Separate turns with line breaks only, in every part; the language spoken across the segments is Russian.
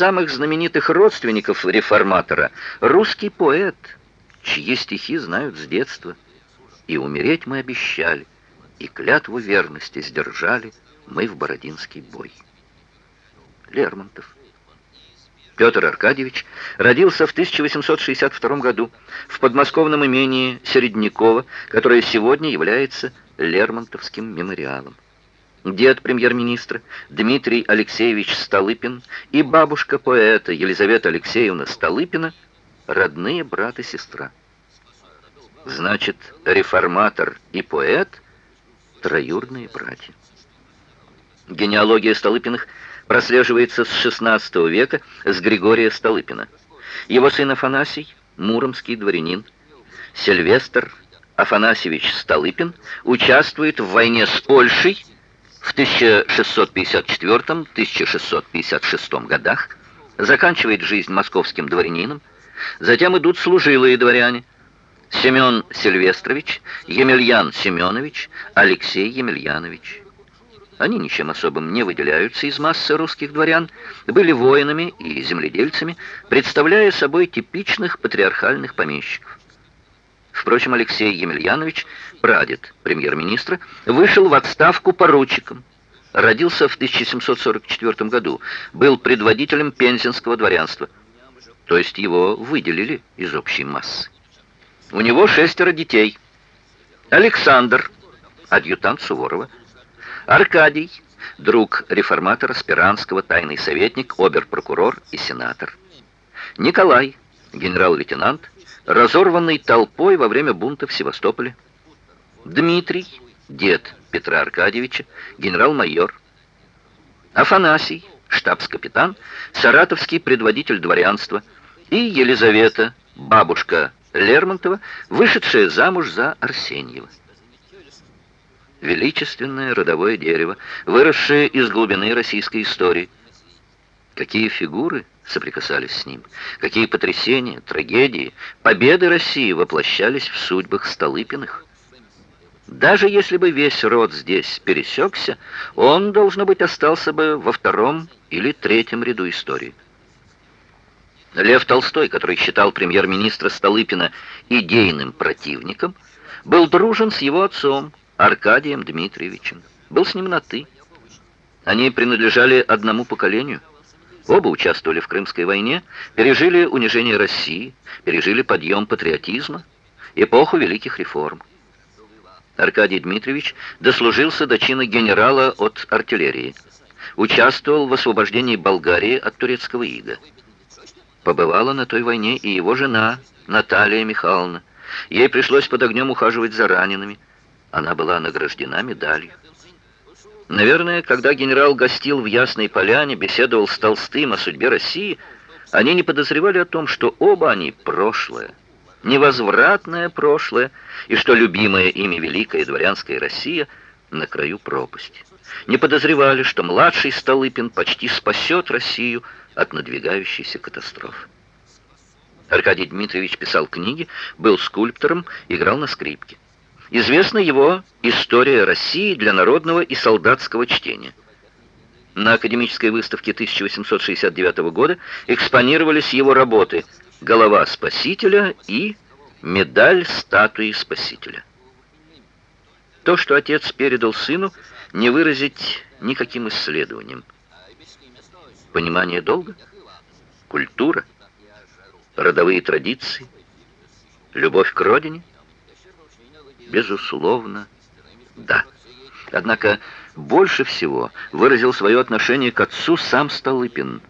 самых знаменитых родственников реформатора — русский поэт, чьи стихи знают с детства. И умереть мы обещали, и клятву верности сдержали мы в Бородинский бой. Лермонтов. Петр Аркадьевич родился в 1862 году в подмосковном имении Середнякова, которое сегодня является Лермонтовским мемориалом. Дед премьер-министра Дмитрий Алексеевич Столыпин и бабушка поэта Елизавета Алексеевна Столыпина – родные брат и сестра. Значит, реформатор и поэт – троюродные братья. Генеалогия Столыпиных прослеживается с XVI века с Григория Столыпина. Его сын Афанасий – муромский дворянин. Сильвестр Афанасьевич Столыпин участвует в войне с Польшей в 1654-1656 годах, заканчивает жизнь московским дворянином, затем идут служилые дворяне – Семен Сильвестрович, Емельян Семенович, Алексей Емельянович. Они ничем особым не выделяются из массы русских дворян, были воинами и земледельцами, представляя собой типичных патриархальных помещиков. Впрочем, Алексей Емельянович, прадед премьер-министра, вышел в отставку поручиком. Родился в 1744 году, был предводителем пензенского дворянства, то есть его выделили из общей массы. У него шестеро детей. Александр, адъютант Суворова, Аркадий, друг реформатора Спиранского, тайный советник, обер-прокурор и сенатор. Николай, генерал-лейтенант, разорванный толпой во время бунта в Севастополе. Дмитрий, дед Петра Аркадьевича, генерал-майор. Афанасий, штабс-капитан, саратовский предводитель дворянства. И Елизавета, бабушка Лермонтова, вышедшая замуж за Арсеньева. Величественное родовое дерево, выросшее из глубины российской истории. Какие фигуры соприкасались с ним, какие потрясения, трагедии, победы России воплощались в судьбах Столыпиных. Даже если бы весь род здесь пересекся, он, должно быть, остался бы во втором или третьем ряду истории. Лев Толстой, который считал премьер-министра Столыпина идейным противником, был дружен с его отцом, Аркадием Дмитриевичем. Был с ним на «ты». Они принадлежали одному поколению. Оба участвовали в Крымской войне, пережили унижение России, пережили подъем патриотизма, эпоху великих реформ. Аркадий Дмитриевич дослужился до чина генерала от артиллерии. Участвовал в освобождении Болгарии от турецкого ига. Побывала на той войне и его жена, Наталья Михайловна. Ей пришлось под огнем ухаживать за ранеными. Она была награждена медалью. Наверное, когда генерал гостил в Ясной Поляне, беседовал с Толстым о судьбе России, они не подозревали о том, что оба они прошлое, невозвратное прошлое, и что любимая ими великая дворянская Россия на краю пропасти. Не подозревали, что младший Столыпин почти спасет Россию от надвигающейся катастрофы. Аркадий Дмитриевич писал книги, был скульптором, играл на скрипке. Известна его «История России для народного и солдатского чтения». На академической выставке 1869 года экспонировались его работы «Голова Спасителя» и «Медаль статуи Спасителя». То, что отец передал сыну, не выразить никаким исследованием. Понимание долга, культура, родовые традиции, любовь к родине? Безусловно, да. Однако больше всего выразил свое отношение к отцу сам Столыпин.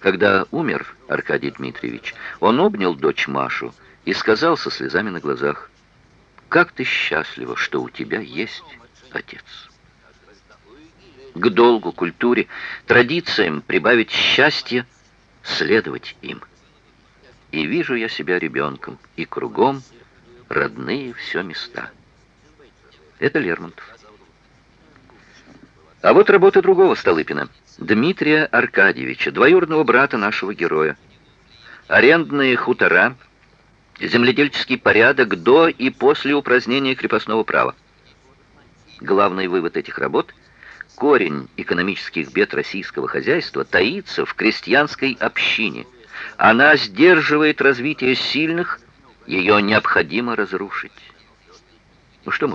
Когда умер Аркадий Дмитриевич, он обнял дочь Машу и сказал со слезами на глазах, «Как ты счастлива, что у тебя есть отец» к долгу, культуре, традициям прибавить счастье, следовать им. И вижу я себя ребенком, и кругом родные все места. Это Лермонтов. А вот работа другого Столыпина, Дмитрия Аркадьевича, двоюродного брата нашего героя. Арендные хутора, земледельческий порядок до и после упразднения крепостного права. Главный вывод этих работ – корень экономических бед российского хозяйства таится в крестьянской общине. Она сдерживает развитие сильных, ее необходимо разрушить. Ну что можно